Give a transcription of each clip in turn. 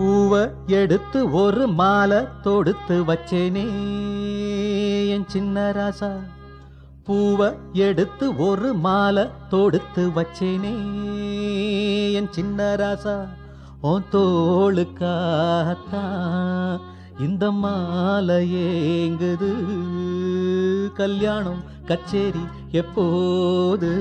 பூவ எடுத்து ஒரு மாலை தொடுத்து வச்சேனே என் சின்ன ராசா. பூவ எடுத்து ஒரு மாலை தொடுத்து வச்சேனே என் சின்ன ராசா. உன் தோளுக்காகத்தான் இந்த மாலை ஏங்குது. கல்யாணம் கச்சேரி எப்போது?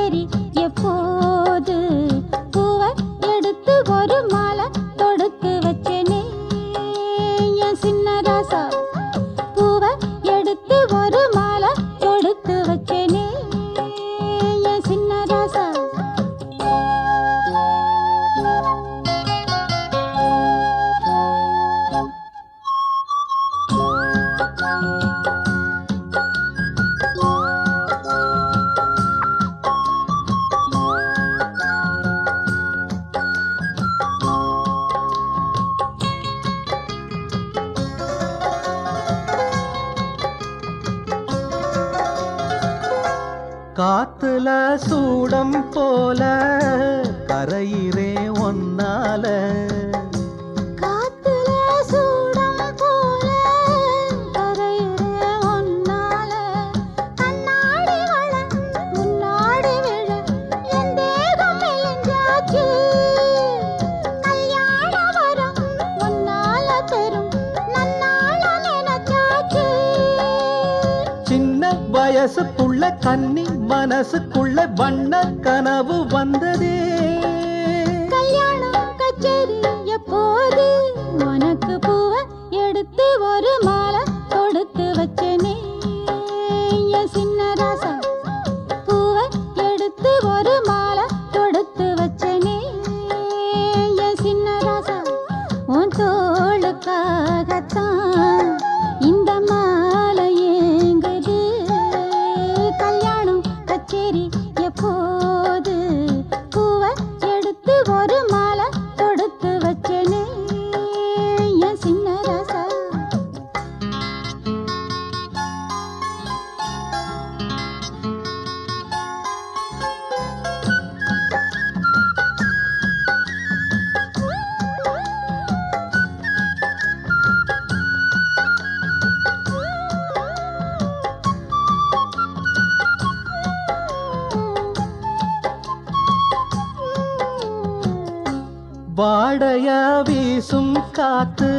கல்யாணம் காத்துல சூடம் போல கரையிறே ஒன்னால வயசுக்குள்ள கன்னி மனசுக்குள்ள வண்ண கனவு வந்ததே. வாடைய வீசும் காத்து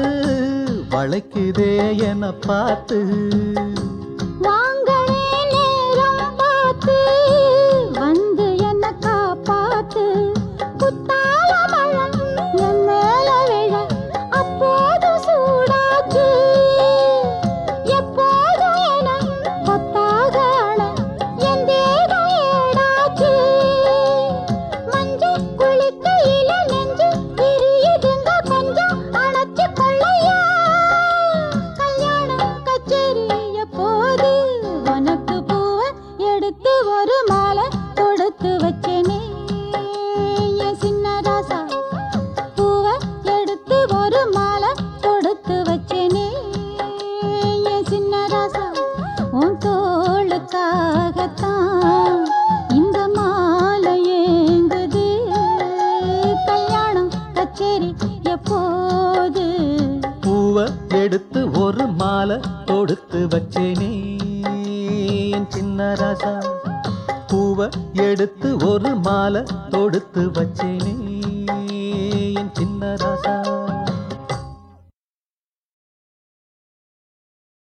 வளைக்குதே என பார்த்து வாங்க ஒரு மாலை கொடுத்து வச்சேனே. என் சின்ன ராசா உன் தோளுக்காகத்தான் இந்த மாலை ஏங்குது. கல்யாணம் கச்சேரி எப்போது? பூவை எடுத்து ஒரு மாலை கொடுத்து வச்சேனே என் சின்ன ராசா. பூவை எடுத்து ஒரு மாலை தொடுத்து வச்சேனே என் சின்ன ராசா.